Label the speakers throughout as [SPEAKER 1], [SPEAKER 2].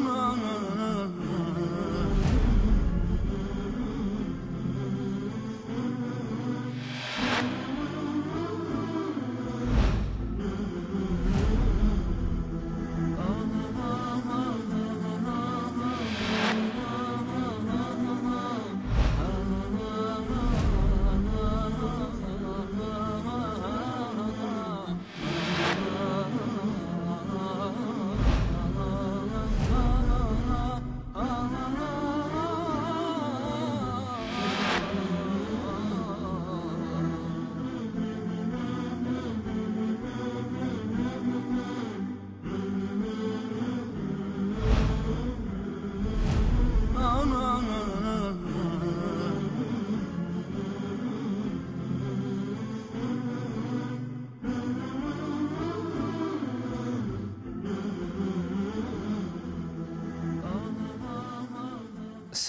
[SPEAKER 1] no, no.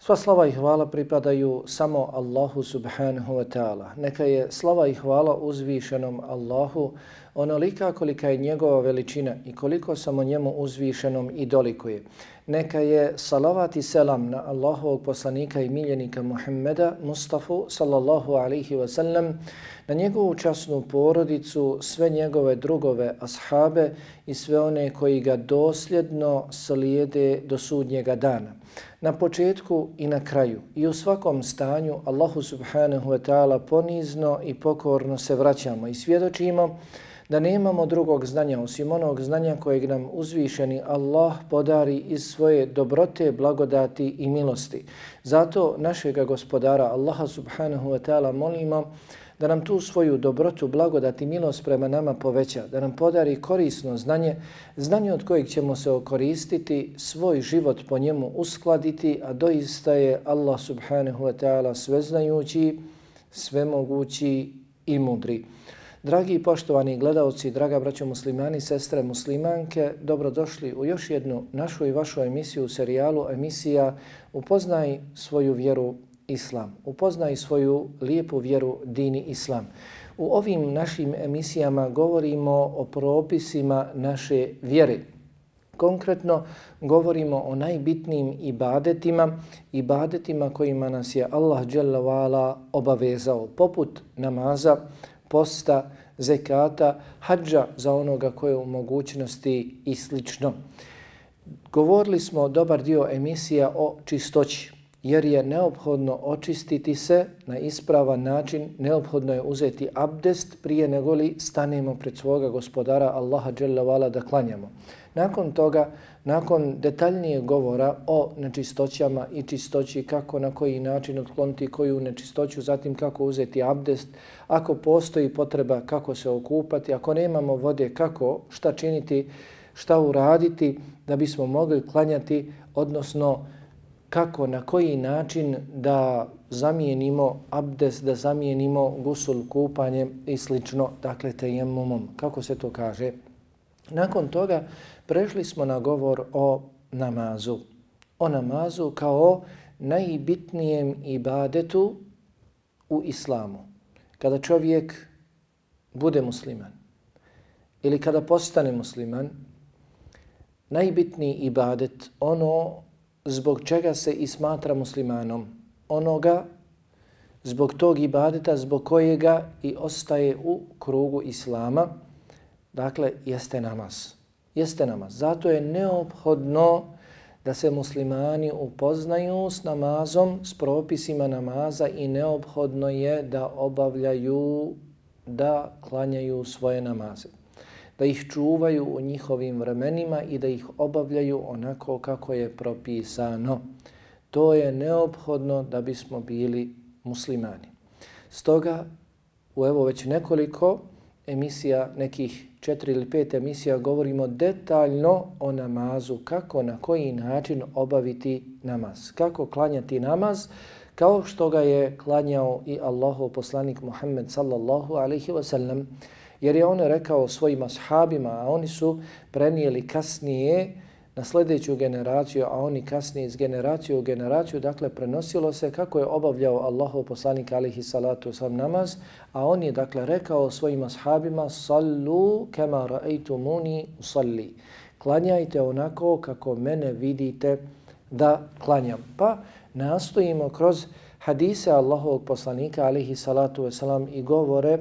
[SPEAKER 1] Sva slava i hvala pripadaju samo Allahu subhanahu wa ta'ala. Neka je slava i hvala uzvišenom Allahu onolika kolika je njegova veličina i koliko samo njemu uzvišenom i dolikuje. Neka je salavat i selam na Allahovog poslanika i miljenika Muhammeda Mustafa sallallahu alaihi wa sallam, na njegovu časnu porodicu, sve njegove drugove ashabe i sve one koji ga dosljedno slijede do sudnjega dana. Na početku i na kraju i u svakom stanju Allahu subhanahu wa ta'ala ponizno i pokorno se vraćamo i svjedočimo da nemamo drugog znanja osim onog znanja kojeg nam uzvišeni Allah podari iz svoje dobrote, blagodati i milosti. Zato našega gospodara Allaha subhanahu wa ta'ala molimo da nam tu svoju dobrotu, blagodat i milost prema nama poveća, da nam podari korisno znanje, znanje od kojeg ćemo se okoristiti, svoj život po njemu uskladiti, a doista je Allah subhanahu wa ta'ala sveznajući, svemogući i mudri. Dragi i poštovani gledalci, draga braćo muslimani, sestre muslimanke, dobrodošli u još jednu našu i vašu emisiju u serijalu emisija Upoznaj svoju vjeru Islam. Upoznaj svoju lijepu vjeru dini Islam. U ovim našim emisijama govorimo o propisima naše vjere. Konkretno govorimo o najbitnijim ibadetima, ibadetima kojima nas je Allah dželle obavezao, poput namaza, posta, zekata, hađa za onoga koje u mogućnosti i slično. Govorili smo dobar dio emisija o čistoći, jer je neophodno očistiti se na ispravan način, neophodno je uzeti abdest prije nego li stanemo pred svoga gospodara Allaha dželle da klanjamo. Nakon toga, nakon detaljnije govora o nečistoćama i čistoći, kako na koji način otkloniti koju nečistoću, zatim kako uzeti abdest, ako postoji potreba kako se okupati, ako nemamo vode, kako, šta činiti, šta uraditi da bismo mogli klanjati, odnosno kako, na koji način da zamijenimo abdest, da zamijenimo gusul kupanje i slično, dakle tejemumom, kako se to kaže. Nakon toga prešli smo na govor o namazu. O namazu kao najbitnijem ibadetu u islamu. Kada čovjek bude musliman ili kada postane musliman, najbitniji ibadet, ono zbog čega se i smatra muslimanom, onoga zbog tog ibadeta zbog kojega i ostaje u krugu islama, dakle, jeste namaz. Jeste namaz. Zato je neophodno da se muslimani upoznaju s namazom, s propisima namaza i neophodno je da obavljaju, da klanjaju svoje namaze. Da ih čuvaju u njihovim vremenima i da ih obavljaju onako kako je propisano. To je neophodno da bismo bili muslimani. Stoga, u evo već nekoliko emisija, nekih četiri ili pet emisija, govorimo detaljno o namazu, kako, na koji način obaviti namaz, kako klanjati namaz, kao što ga je klanjao i Allahu poslanik Muhammed sallallahu alaihi wasallam, jer je on rekao svojim ashabima, a oni su prenijeli kasnije na sljedeću generaciju, a oni kasnije iz generaciju u generaciju, dakle prenosilo se kako je obavljao Allahov poslanik alihi salatu sam namaz, a on je dakle rekao svojim ashabima sallu kema ra'aytu muni usalli. Klanjajte onako kako mene vidite da klanjam. Pa nastojimo kroz hadise Allahovog poslanika alihi salatu wasalam i govore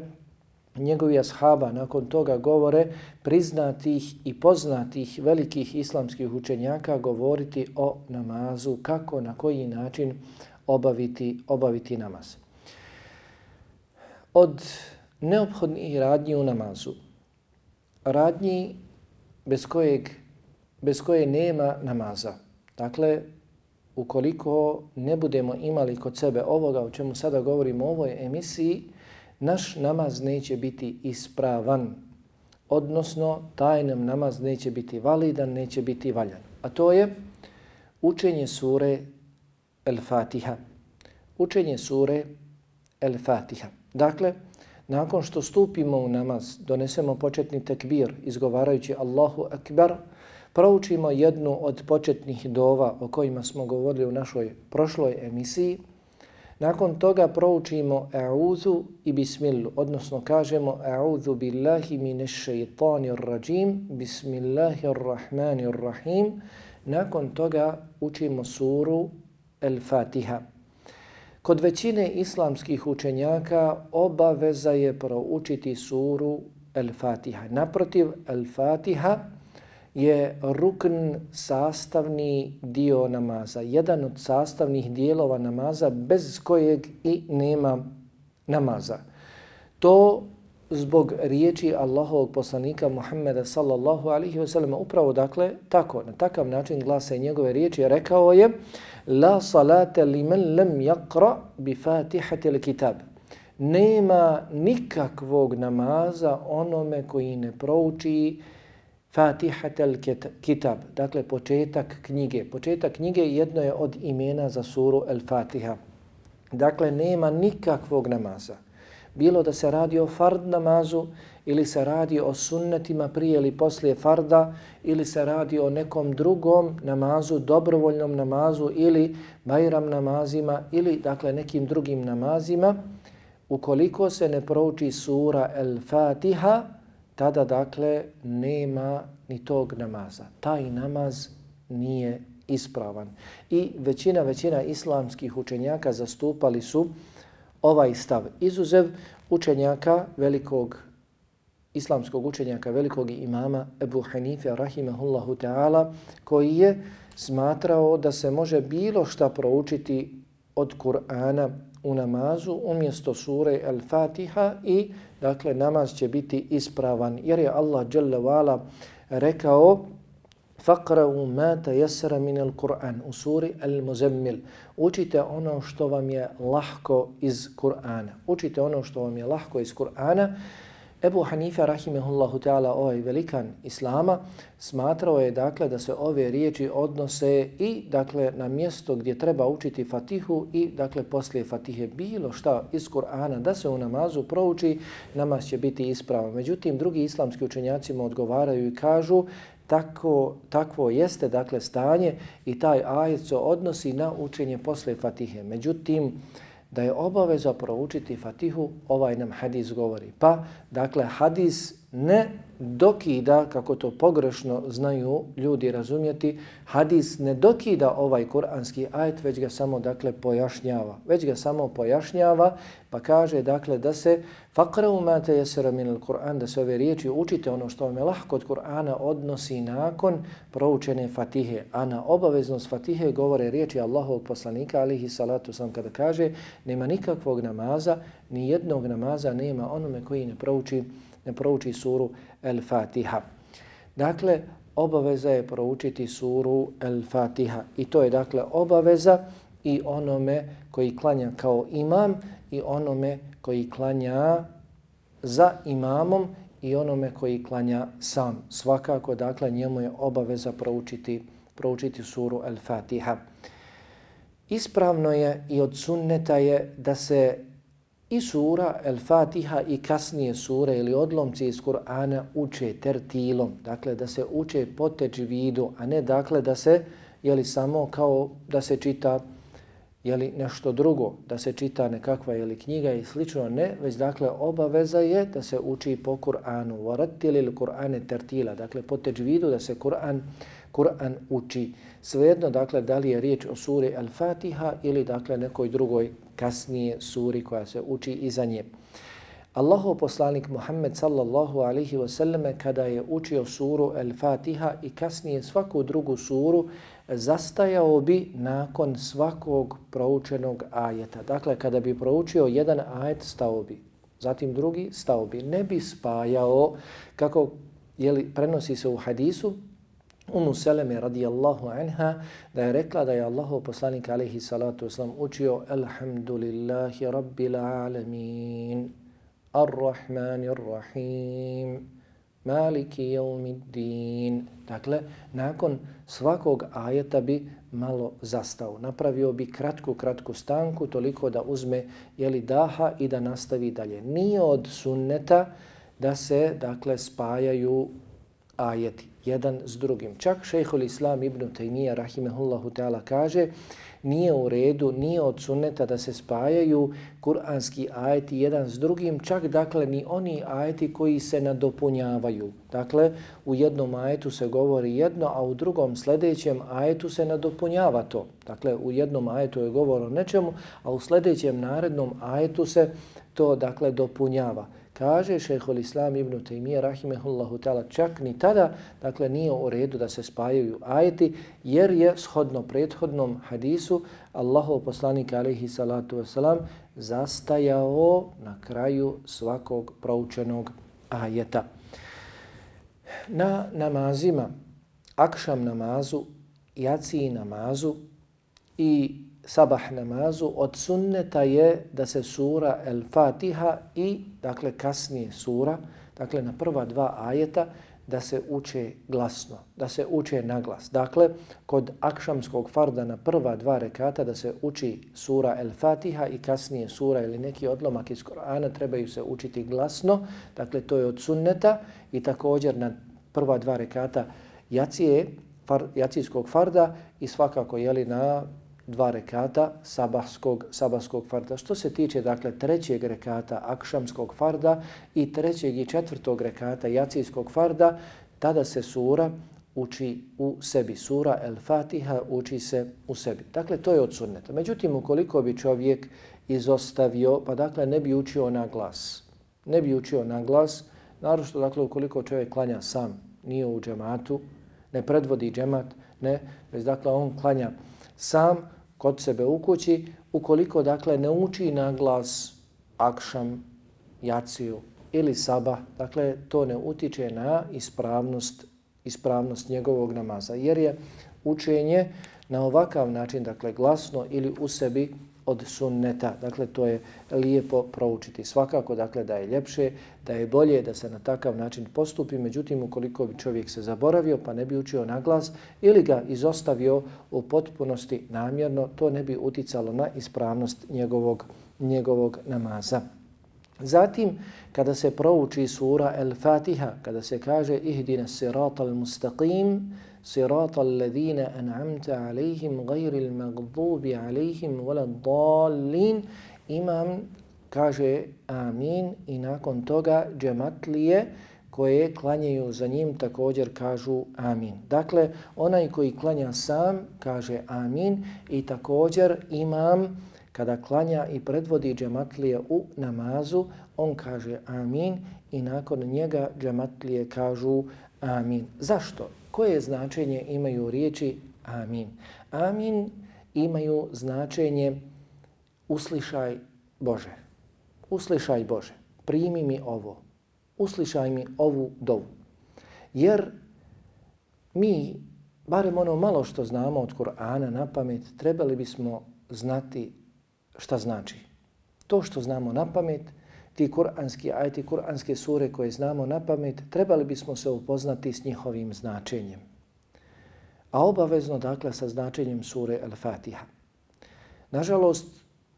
[SPEAKER 1] njegovi ashaba nakon toga govore priznatih i poznatih velikih islamskih učenjaka govoriti o namazu, kako, na koji način obaviti, obaviti namaz. Od neophodnih radnji u namazu, radnji bez, kojeg, bez koje nema namaza. Dakle, ukoliko ne budemo imali kod sebe ovoga o čemu sada govorimo u ovoj emisiji, naš namaz neće biti ispravan, odnosno taj nam namaz neće biti validan, neće biti valjan. A to je učenje sure El-Fatiha. Učenje sure El-Fatiha. Dakle, nakon što stupimo u namaz, donesemo početni tekbir izgovarajući Allahu Akbar, proučimo jednu od početnih dova o kojima smo govorili u našoj prošloj emisiji, Nakon toga proučimo a'udhu i bismillu, odnosno kažemo a'udhu billahi mine šeitanir rajim, bismillahirrahmanirrahim. Nakon toga učimo suru El-Fatiha. Kod većine islamskih učenjaka obaveza je proučiti suru El-Fatiha. Naprotiv, El-Fatiha je rukn sastavni dio namaza, jedan od sastavnih dijelova namaza bez kojeg i nema namaza. To zbog riječi Allahovog poslanika Muhammeda sallallahu alihi wasallam upravo dakle tako, na takav način glasa i njegove riječi, rekao je La salate li men lem yakra bi fatihati kitab. Nema nikakvog namaza onome koji ne prouči Fatihatel Kitab, dakle početak knjige. Početak knjige jedno je od imena za suru El Fatiha. Dakle, nema nikakvog namaza. Bilo da se radi o fard namazu ili se radi o sunnetima prije ili poslije farda ili se radi o nekom drugom namazu, dobrovoljnom namazu ili bajram namazima ili dakle nekim drugim namazima, ukoliko se ne prouči sura El Fatiha, tada dakle nema ni tog namaza. Taj namaz nije ispravan. I većina, većina islamskih učenjaka zastupali su ovaj stav. Izuzev učenjaka velikog islamskog učenjaka velikog imama Ebu Hanife rahimahullahu ta'ala koji je smatrao da se može bilo šta proučiti od Kur'ana u namazu umjesto sure Al-Fatiha i dakle namaz će biti ispravan jer je Allah dželle vala rekao faqra'u ma tayassara min al-Qur'an u suri Al-Muzammil. Učite ono što vam je lahko iz Kur'ana. Učite ono što vam je lahko iz Kur'ana Ebu Hanifa rahimehullahu ta'ala, ovaj velikan islama, smatrao je dakle da se ove riječi odnose i dakle na mjesto gdje treba učiti fatihu i dakle poslije fatihe bilo šta iz Kur'ana da se u namazu prouči, namaz će biti ispravan. Međutim, drugi islamski učenjaci mu odgovaraju i kažu tako, takvo jeste dakle stanje i taj ajet se odnosi na učenje posle fatihe. Međutim, da je obaveza proučiti Fatihu, ovaj nam hadis govori. Pa, dakle, hadis ne dokida, kako to pogrešno znaju ljudi razumjeti, hadis ne dokida ovaj kuranski ajet, već ga samo dakle pojašnjava. Već ga samo pojašnjava, pa kaže dakle da se faqra'u ma tayassara min al-Qur'an, da se ove riječi učite ono što vam je lahko od Kur'ana odnosi nakon proučene Fatihe. A na obaveznost Fatihe govore riječi Allahovog poslanika alihi salatu sam kada kaže nema nikakvog namaza, ni jednog namaza nema onome koji ne prouči ne prouči suru El-Fatiha. Dakle, obaveza je proučiti suru El-Fatiha i to je dakle obaveza i onome koji klanja kao imam i onome koji klanja za imamom i onome koji klanja sam. Svakako, dakle, njemu je obaveza proučiti, proučiti suru El-Fatiha. ispravno je i od sunneta je da se i sura El Fatiha i kasnije sure ili odlomci iz Kur'ana uče tertilom, dakle da se uče po teđvidu, a ne dakle da se jeli samo kao da se čita jeli nešto drugo, da se čita nekakva jeli knjiga i slično, ne, već dakle obaveza je da se uči po Kur'anu, varatil ili Kur'ane tertila, dakle po teđvidu da se Kur'an Kur'an uči. Svejedno, dakle, da li je riječ o suri Al-Fatiha ili, dakle, nekoj drugoj kasnije suri koja se uči iza nje. Allahov poslanik Muhammed sallallahu alaihi wasallam kada je učio suru El-Fatiha i kasnije svaku drugu suru, zastajao bi nakon svakog proučenog ajeta. Dakle, kada bi proučio jedan ajet, stao bi. Zatim drugi, stao bi. Ne bi spajao, kako jeli, prenosi se u hadisu, Umu Seleme radijallahu anha da je rekla da je Allahov poslanik alaihi salatu wasalam učio Alhamdulillahi rabbil alamin Ar-Rahmanir Rahim Maliki jaumiddin Dakle, nakon svakog ajeta bi malo zastao. Napravio bi kratku, kratku stanku toliko da uzme jeli daha i da nastavi dalje. Nije od sunneta da se dakle spajaju ajeti jedan s drugim. Čak šejhul Islam ibn Taymiyyah rahimehullahu ta'ala kaže nije u redu, nije od sunneta da se spajaju kuranski ajeti jedan s drugim, čak dakle ni oni ajeti koji se nadopunjavaju. Dakle, u jednom ajetu se govori jedno, a u drugom sljedećem ajetu se nadopunjava to. Dakle, u jednom ajetu je govor o nečemu, a u sljedećem narednom ajetu se to dakle dopunjava. Kaže šehol Islam ibn Taymiye rahimehullahu ta'ala čak ni tada, dakle nije u redu da se spajaju ajeti, jer je shodno prethodnom hadisu Allahov poslanik alaihi salatu wasalam zastajao na kraju svakog proučenog ajeta. Na namazima, akšam namazu, jaci namazu i sabah namazu od sunneta je da se sura El Fatiha i dakle kasnije sura, dakle na prva dva ajeta da se uče glasno, da se uče na glas. Dakle, kod akšamskog farda na prva dva rekata da se uči sura El Fatiha i kasnije sura ili neki odlomak iz Korana trebaju se učiti glasno. Dakle, to je od sunneta i također na prva dva rekata jacije, far, jacijskog farda i svakako jeli na dva rekata sabahskog, sabahskog farda. Što se tiče dakle trećeg rekata akšamskog farda i trećeg i četvrtog rekata jacijskog farda, tada se sura uči u sebi. Sura El Fatiha uči se u sebi. Dakle, to je od sunneta. Međutim, ukoliko bi čovjek izostavio, pa dakle ne bi učio na glas. Ne bi učio na glas, narošto dakle ukoliko čovjek klanja sam, nije u džematu, ne predvodi džemat, ne, već dakle on klanja sam, kod sebe u kući, ukoliko dakle ne uči na glas akšam, jaciju ili saba, dakle to ne utiče na ispravnost, ispravnost njegovog namaza. Jer je učenje na ovakav način, dakle glasno ili u sebi od sunneta. Dakle, to je lijepo proučiti. Svakako, dakle, da je ljepše, da je bolje da se na takav način postupi. Međutim, ukoliko bi čovjek se zaboravio pa ne bi učio na glas ili ga izostavio u potpunosti namjerno, to ne bi uticalo na ispravnost njegovog, njegovog namaza. Zatim, kada se prouči sura El-Fatiha, kada se kaže ihdina sirata al-mustaqim, صراط الذين أنعمت عليهم غير المغضوب عليهم ولا الضالين imam kaže amin i nakon toga džematlije koje klanjaju za njim također kažu amin. Dakle, onaj koji klanja sam kaže amin i također imam kada klanja i predvodi džematlije u namazu, on kaže amin i nakon njega džematlije kažu amin. Zašto? Koje značenje imaju riječi amin? Amin imaju značenje uslišaj Bože. Uslišaj Bože. Primi mi ovo. Uslišaj mi ovu dovu. Jer mi, barem ono malo što znamo od Kur'ana na pamet, trebali bismo znati šta znači. To što znamo na pamet, ti kuranski ajti, kuranske sure koje znamo na pamet, trebali bismo se upoznati s njihovim značenjem. A obavezno, dakle, sa značenjem sure Al-Fatiha. Nažalost,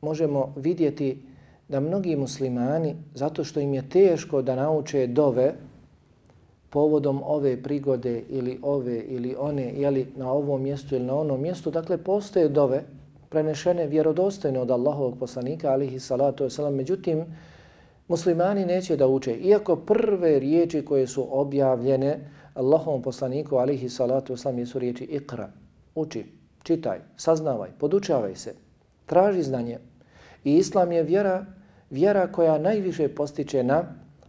[SPEAKER 1] možemo vidjeti da mnogi muslimani, zato što im je teško da nauče dove povodom ove prigode ili ove ili one, jeli na ovom mjestu ili na onom mjestu, dakle postoje dove prenešene vjerodostojne od Allahovog poslanika, alihi salatu wasalam. Međutim, muslimani neće da uče. Iako prve riječi koje su objavljene Allahovom poslaniku, alihi salatu oslam jesu riječi ikra, uči, čitaj, saznavaj, podučavaj se, traži znanje. I islam je vjera, vjera koja najviše postiče na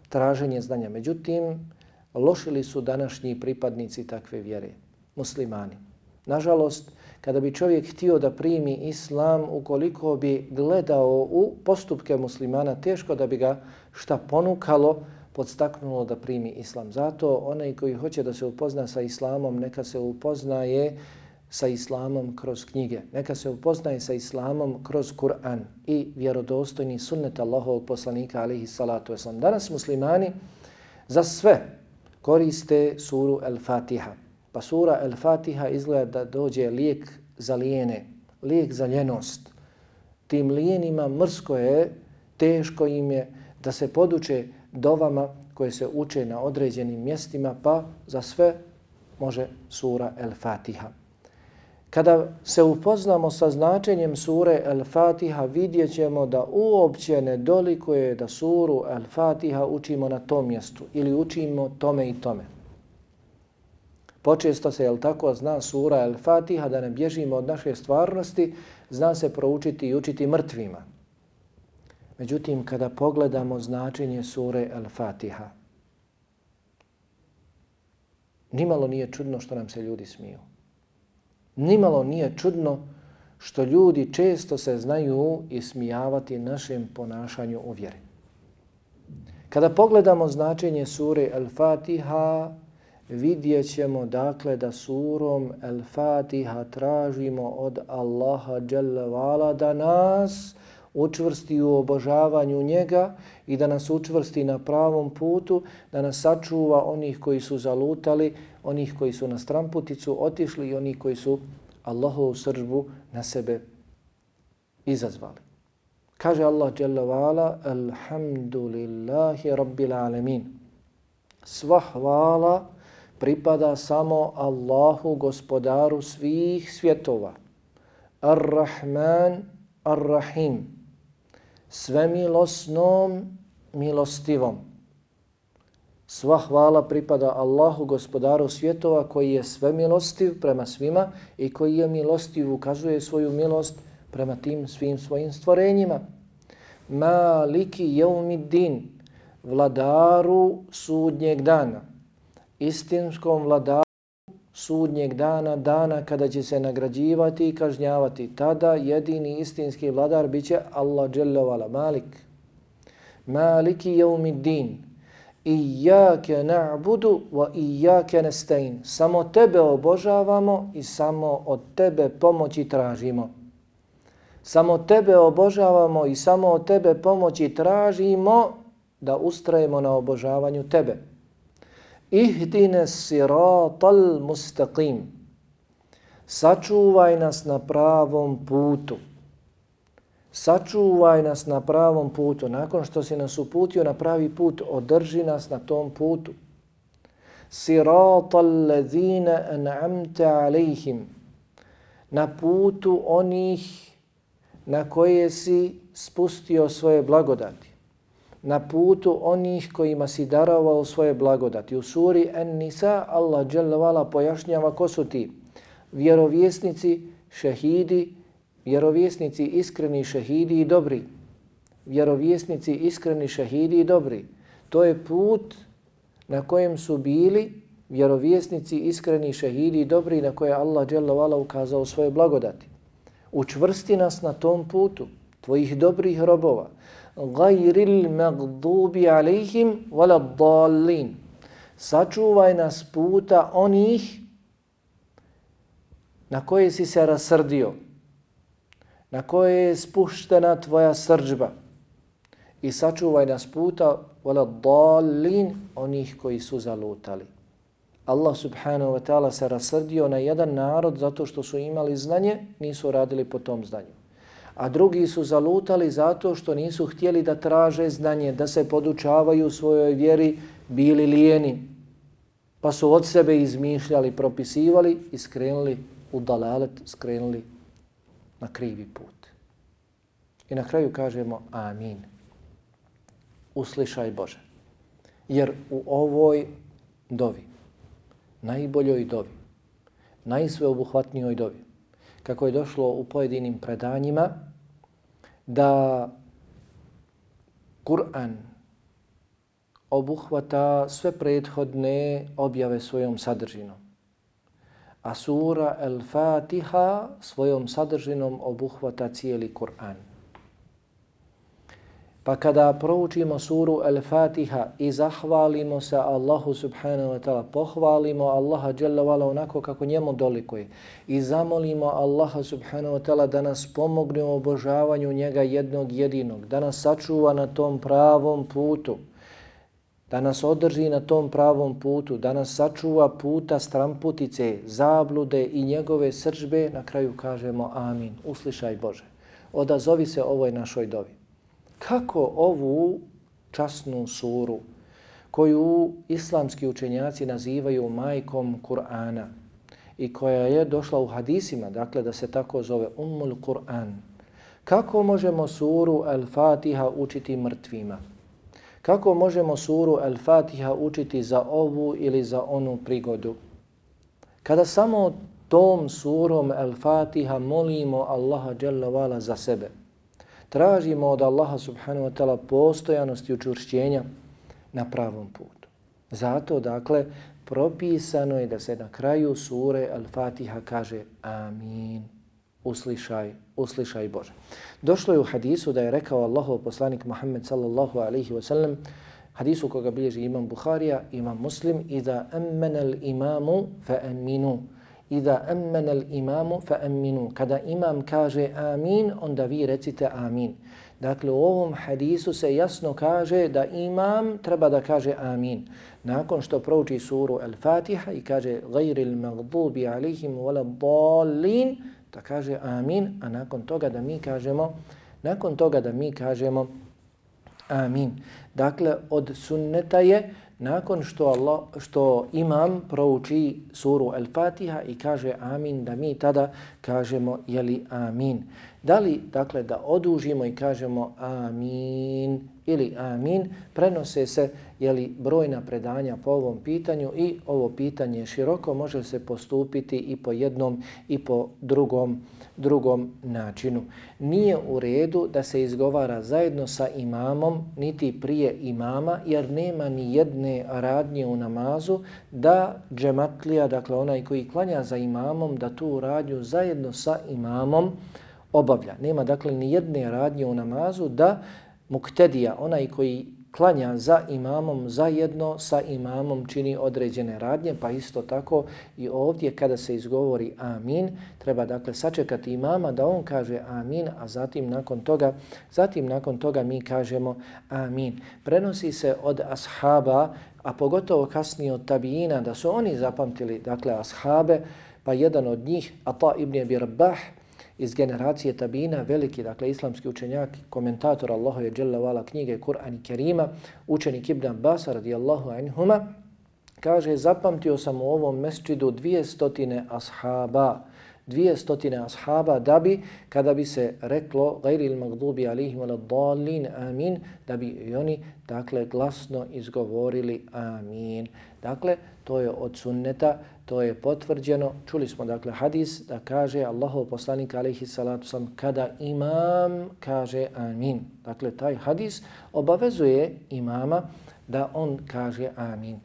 [SPEAKER 1] traženje znanja. Međutim, lošili su današnji pripadnici takve vjere, muslimani. Nažalost, kada bi čovjek htio da primi islam, ukoliko bi gledao u postupke muslimana, teško da bi ga šta ponukalo, podstaknulo da primi islam. Zato onaj koji hoće da se upozna sa islamom, neka se upoznaje sa islamom kroz knjige. Neka se upoznaje sa islamom kroz Kur'an i vjerodostojni sunnet Allahovog poslanika alihi salatu wasalam. Danas muslimani za sve koriste suru El-Fatiha. Pa sura El-Fatiha izgleda da dođe lijek za lijene, lijek za ljenost. Tim lijenima mrsko je, teško im je da se poduče dovama koje se uče na određenim mjestima, pa za sve može sura El-Fatiha. Kada se upoznamo sa značenjem sure El-Fatiha, vidjet ćemo da uopće ne dolikuje da suru El-Fatiha učimo na tom mjestu ili učimo tome i tome. Počesto se, jel tako, zna sura El-Fatiha da ne bježimo od naše stvarnosti, zna se proučiti i učiti mrtvima. Međutim, kada pogledamo značenje sure El-Fatiha, nimalo nije čudno što nam se ljudi smiju. Nimalo nije čudno što ljudi često se znaju ismijavati našem ponašanju u vjeri. Kada pogledamo značenje sure El-Fatiha, vidjet ćemo dakle da surom El-Fatiha tražimo od Allaha Đelevala da nas učvrsti u obožavanju njega i da nas učvrsti na pravom putu, da nas sačuva onih koji su zalutali, onih koji su na stramputicu otišli i onih koji su Allahovu sržbu na sebe izazvali. Kaže Allah Jalla Vala, Alhamdulillahi Rabbil Alamin. Sva hvala pripada samo Allahu, gospodaru svih svjetova. Ar-Rahman, Ar-Rahim. Svemilosnom, milostivom. Sva hvala pripada Allahu, gospodaru svjetova, koji je svemilostiv prema svima i koji je milostiv, ukazuje svoju milost prema tim svim svojim stvorenjima. Maliki jeumiddin, vladaru sudnjeg dana istinskom vladaru sudnjeg dana, dana kada će se nagrađivati i kažnjavati. Tada jedini istinski vladar biće Allah dželjavala, Malik. Maliki jevmi din. Ijake na'budu wa ijake nestein. Samo tebe obožavamo i samo od tebe pomoći tražimo. Samo tebe obožavamo i samo od tebe pomoći tražimo da ustrajemo na obožavanju tebe ihdine siratal mustaqim. Sačuvaj nas na pravom putu. Sačuvaj nas na pravom putu. Nakon što si nas uputio na pravi put, održi nas na tom putu. Siratal ladhina an'amta alejhim. Na putu onih na koje si spustio svoje blagodati na putu onih kojima si darovao svoje blagodati. U suri An-Nisa Allah dželle pojašnjava ko su ti vjerovjesnici, šehidi, vjerovjesnici iskreni šehidi i dobri. Vjerovjesnici iskreni šehidi i dobri. To je put na kojem su bili vjerovjesnici iskreni šehidi i dobri na koje Allah dželle ukazao svoje blagodati. Učvrsti nas na tom putu tvojih dobrih robova gajril magdubi alejhim wala dallin. Sačuvaj nas puta onih na koje si se rasrdio, na koje je spuštena tvoja srđba. I sačuvaj nas puta wala dallin onih koji su zalutali. Allah subhanahu wa ta'ala se rasrdio na jedan narod zato što su imali znanje, nisu radili po tom znanju a drugi su zalutali zato što nisu htjeli da traže znanje, da se podučavaju u svojoj vjeri, bili lijeni. Pa su od sebe izmišljali, propisivali i skrenuli u dalalet, skrenuli na krivi put. I na kraju kažemo amin. Uslišaj Bože. Jer u ovoj dovi, najboljoj dovi, najsveobuhvatnijoj dovi, kako je došlo u pojedinim predanjima, da Kur'an obuhvata sve prethodne objave svojom sadržinom. A sura El-Fatiha svojom sadržinom obuhvata cijeli Kur'an. Pa kada proučimo suru Al-Fatiha i zahvalimo se Allahu subhanahu wa ta'ala, pohvalimo Allaha jalla wala onako kako njemu dolikuje i zamolimo Allaha subhanahu wa ta'ala da nas pomogne u obožavanju njega jednog jedinog, da nas sačuva na tom pravom putu, da nas održi na tom pravom putu, da nas sačuva puta stramputice, zablude i njegove sržbe, na kraju kažemo amin. Uslišaj Bože. Odazovi se ovoj našoj dovi kako ovu časnu suru koju islamski učenjaci nazivaju majkom Kur'ana i koja je došla u hadisima, dakle da se tako zove Ummul Kur'an, kako možemo suru Al-Fatiha učiti mrtvima? Kako možemo suru Al-Fatiha učiti za ovu ili za onu prigodu? Kada samo tom surom Al-Fatiha molimo Allaha za sebe, tražimo od Allaha subhanahu wa ta'ala postojanost i učvršćenja na pravom putu. Zato, dakle, propisano je da se na kraju sure Al-Fatiha kaže Amin. Uslišaj, uslišaj Bože. Došlo je u hadisu da je rekao Allahov poslanik Muhammed sallallahu alaihi wa sallam, hadisu koga bilježi imam Bukharija, imam Muslim, i da emmenel imamu fa aminu. Iza ammana al-imamu fa aminu. Kada imam kaže amin, onda vi recite amin. Dakle, u ovom hadisu se jasno kaže da imam treba da kaže amin. Nakon što prouči suru Al-Fatiha i kaže gajri al-maghdubi alihim wala dallin, da kaže amin, a nakon toga da mi kažemo nakon toga da mi kažemo amin. Dakle, od sunneta je nakon što Allah što imam prouči suru Al-Fatiha i kaže amin da mi tada kažemo je li amin. Da li dakle da odužimo i kažemo amin ili amin prenose se je li brojna predanja po ovom pitanju i ovo pitanje široko može se postupiti i po jednom i po drugom drugom načinu. Nije u redu da se izgovara zajedno sa imamom, niti prije imama, jer nema ni jedne radnje u namazu da džematlija, dakle onaj koji klanja za imamom, da tu radnju zajedno sa imamom obavlja. Nema dakle ni jedne radnje u namazu da muktedija, onaj koji klanja za imamom zajedno sa imamom čini određene radnje, pa isto tako i ovdje kada se izgovori amin, treba dakle sačekati imama da on kaže amin, a zatim nakon toga, zatim nakon toga mi kažemo amin. Prenosi se od ashaba, a pogotovo kasnije od tabijina, da su oni zapamtili dakle ashabe, pa jedan od njih, Ata ibn Abi Rabbah, iz generacije tabina, veliki, dakle, islamski učenjak, komentator Allahu je dželle knjige Kur'an i Kerima, učenik Ibn Abbas radijallahu anhuma, kaže, zapamtio sam u ovom mesčidu dvije stotine ashaba, dvije stotine ashaba da bi, kada bi se reklo gajri il magdubi alihim ala dalin amin, da bi i oni, dakle, glasno izgovorili amin. Dakle, to je od sunneta, to je potvrđeno. Čuli smo dakle hadis da kaže Allahov poslanik alejhi salatu sam kada imam kaže amin. Dakle taj hadis obavezuje imama da on kaže amin.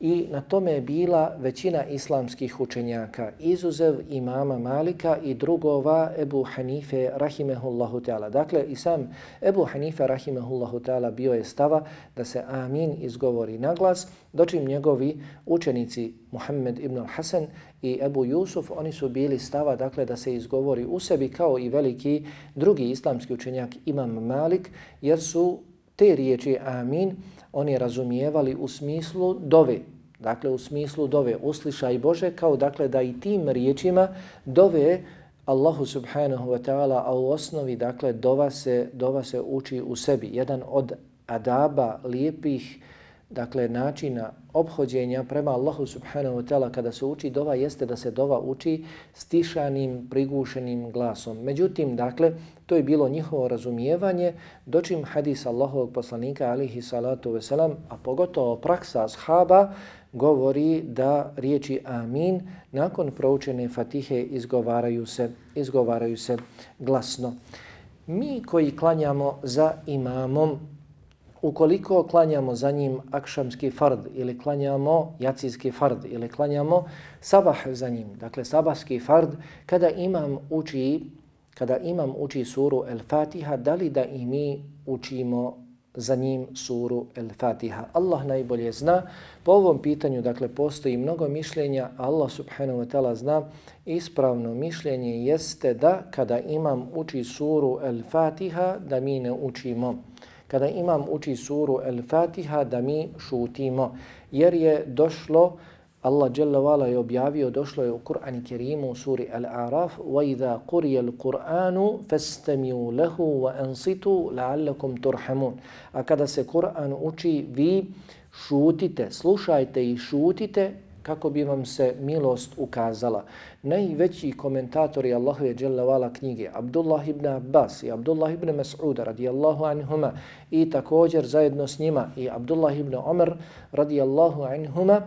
[SPEAKER 1] I na tome je bila većina islamskih učenjaka, izuzev imama Malika i drugova Ebu Hanife rahimehullahu ta'ala. Dakle, i sam Ebu Hanife rahimehullahu ta'ala bio je stava da se amin izgovori na glas, dočim njegovi učenici Muhammed ibn al-Hasan i Ebu Jusuf, oni su bili stava dakle da se izgovori u sebi kao i veliki drugi islamski učenjak Imam Malik, jer su te riječi amin oni razumijevali u smislu dove. Dakle, u smislu dove uslišaj Bože, kao dakle da i tim riječima dove Allahu subhanahu wa ta'ala, a u osnovi, dakle, dova se, dova se uči u sebi. Jedan od adaba lijepih dakle načina obhođenja prema Allahu subhanahu wa ta'ala kada se uči dova jeste da se dova uči stišanim, prigušenim glasom. Međutim, dakle, to je bilo njihovo razumijevanje dočim hadis Allahovog poslanika alihi salatu veselam, a pogotovo praksa ashaba, govori da riječi amin nakon proučene fatihe izgovaraju se, izgovaraju se glasno. Mi koji klanjamo za imamom ukoliko klanjamo za njim akšamski fard ili klanjamo jacijski fard ili klanjamo sabah za njim, dakle sabahski fard, kada imam uči, kada imam uči suru El-Fatiha, da li da i mi učimo za njim suru El-Fatiha? Allah najbolje zna. Po ovom pitanju, dakle, postoji mnogo mišljenja, Allah subhanahu wa ta'ala zna, ispravno mišljenje jeste da kada imam uči suru El-Fatiha, da mi ne učimo kada imam uči suru El Fatiha da mi šutimo jer je došlo Allah dželle vala je objavio došlo je u Kur'anu Kerimu suri Al Araf wa idha quriya al Qur'anu fastami'u lahu wa ansitu la'allakum turhamun. A kada se Kur'an uči vi šutite slušajte i šutite kako bi vam se milost ukazala. Najveći komentatori Allahove dželavala knjige Abdullah ibn Abbas i Abdullah ibn Mas'ud radijallahu anhuma i također zajedno s njima i Abdullah ibn Umar radijallahu anhuma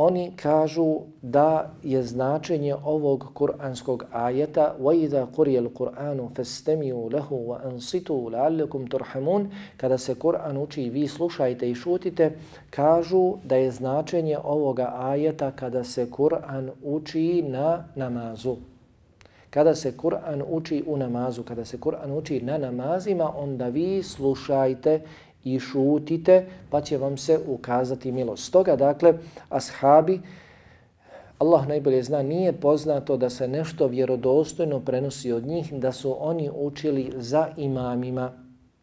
[SPEAKER 1] Oni kažu da je značenje ovog kuranskog ajeta وَإِذَا قُرِيَ الْقُرْآنُ فَاسْتَمِيُوا لَهُ وَأَنْصِتُوا لَعَلَّكُمْ تُرْحَمُونَ Kada se Kur'an uči vi slušajte i šutite, kažu da je značenje ovoga ajeta kada se Kur'an uči na namazu. Kada se Kur'an uči u namazu, kada se Kur'an uči na namazima, onda vi slušajte i šutite, pa će vam se ukazati milost. Stoga, dakle, ashabi, Allah najbolje zna, nije poznato da se nešto vjerodostojno prenosi od njih, da su oni učili za imamima,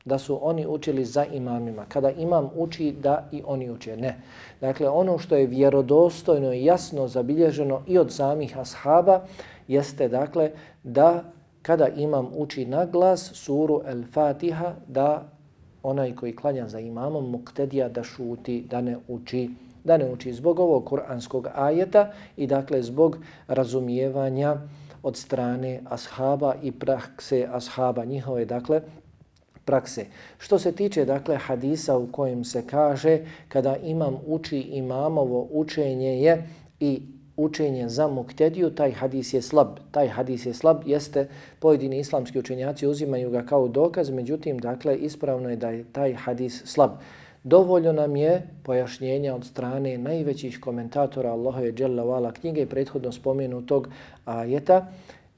[SPEAKER 1] da su oni učili za imamima. Kada imam uči, da i oni uče. Ne. Dakle, ono što je vjerodostojno i jasno zabilježeno i od samih ashaba, jeste, dakle, da kada imam uči na glas suru El-Fatiha, da onaj koji klanja za imamom muktedija da šuti, da ne uči, da ne uči zbog ovog kuranskog ajeta i dakle zbog razumijevanja od strane ashaba i prakse ashaba njihove, dakle, prakse. Što se tiče, dakle, hadisa u kojem se kaže kada imam uči imamovo učenje je i učenje za muktediju, taj hadis je slab. Taj hadis je slab, jeste pojedini islamski učenjaci uzimaju ga kao dokaz, međutim, dakle, ispravno je da je taj hadis slab. Dovoljno nam je pojašnjenja od strane najvećih komentatora Allahove Đalla Vala knjige prethodno spomenutog ajeta,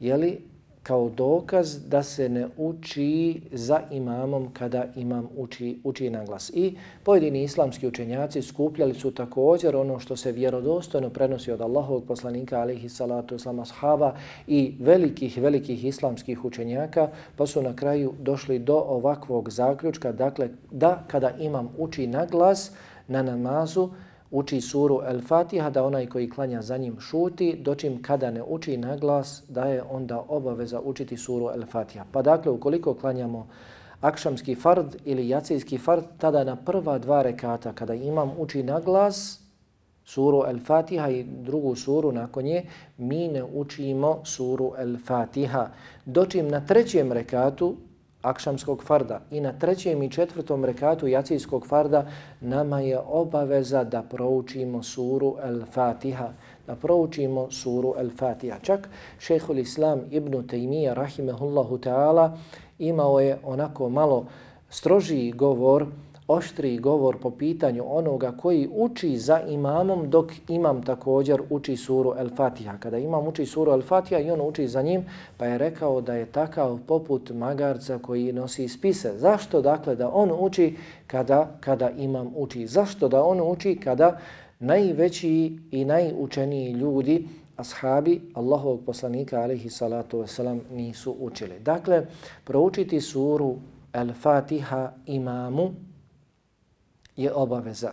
[SPEAKER 1] jeli kao dokaz da se ne uči za imamom kada imam uči, uči na glas. I pojedini islamski učenjaci skupljali su također ono što se vjerodostojno prenosi od Allahovog poslanika alihi salatu islama sahaba i velikih, velikih islamskih učenjaka, pa su na kraju došli do ovakvog zaključka, dakle da kada imam uči na glas na namazu, uči suru El-Fatiha, da onaj koji klanja za njim šuti, dočim kada ne uči na glas, da je onda obaveza učiti suru El-Fatiha. Pa dakle, ukoliko klanjamo akšamski fard ili jacijski fard, tada na prva dva rekata, kada imam uči na glas suru El-Fatiha i drugu suru nakon nje, mi ne učimo suru El-Fatiha. Dočim na trećem rekatu, akšamskog farda i na trećem i četvrtom rekatu jacijskog farda nama je obaveza da proučimo suru El-Fatiha, da proučimo suru El-Fatiha. Čak šehhul Islam ibn Taymiyyah rahimehullahu ta'ala imao je onako malo strožiji govor oštri govor po pitanju onoga koji uči za imamom dok imam također uči suru El Fatiha. Kada imam uči suru El Fatiha i on uči za njim, pa je rekao da je takav poput magarca koji nosi spise. Zašto dakle da on uči kada, kada imam uči? Zašto da on uči kada najveći i najučeniji ljudi ashabi Allahovog poslanika alaihi salatu wasalam nisu učili. Dakle, proučiti suru El Fatiha imamu je obaveza.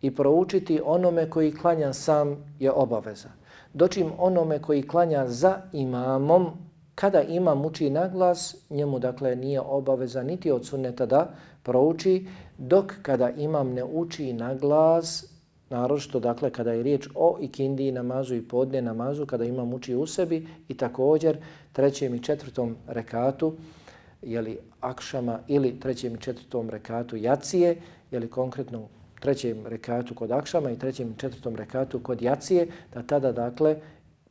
[SPEAKER 1] I proučiti onome koji klanja sam je obaveza. Dočim onome koji klanja za imamom Kada imam uči na glas, njemu dakle nije obaveza niti od sunneta da prouči, dok kada imam ne uči na glas, naročito dakle kada je riječ o ikindiji namazu i podne namazu, kada imam uči u sebi i također trećem i četvrtom rekatu, jeli akšama ili trećem i četvrtom rekatu jacije, jeli konkretno trećem rekatu kod akšama i trećem i četvrtom rekatu kod jacije, da tada dakle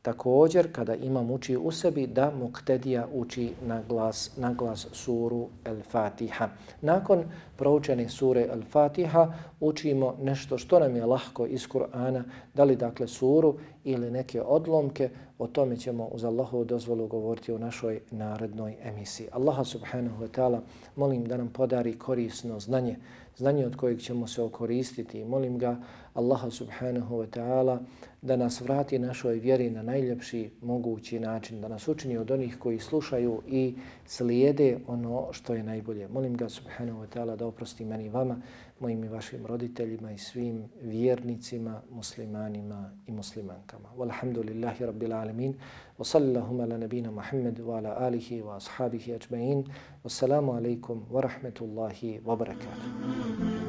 [SPEAKER 1] također kada imam uči u sebi da muktedija uči na glas, na glas suru El-Fatiha. Nakon proučene sure El-Fatiha učimo nešto što nam je lahko iz Kur'ana, da li dakle suru ili neke odlomke, o tome ćemo uz Allahovu dozvolu govoriti u našoj narednoj emisiji. Allaha subhanahu wa ta'ala molim da nam podari korisno znanje, znanje od kojeg ćemo se okoristiti. Molim ga Allaha subhanahu wa ta'ala da nas vrati našoj vjeri na najljepši mogući način, da nas učini od onih koji slušaju i slijede ono što je najbolje. Molim ga subhanahu wa ta'ala da oprosti meni i vama, mojim i vašim roditeljima i svim vjernicima, muslimanima i muslimankama. Walhamdulillahi rabbil alemin. Wa sallahuma la nabina Muhammed wa ala alihi wa ashabihi ajma'in. Wassalamu alaikum wa rahmetullahi wa barakatuh.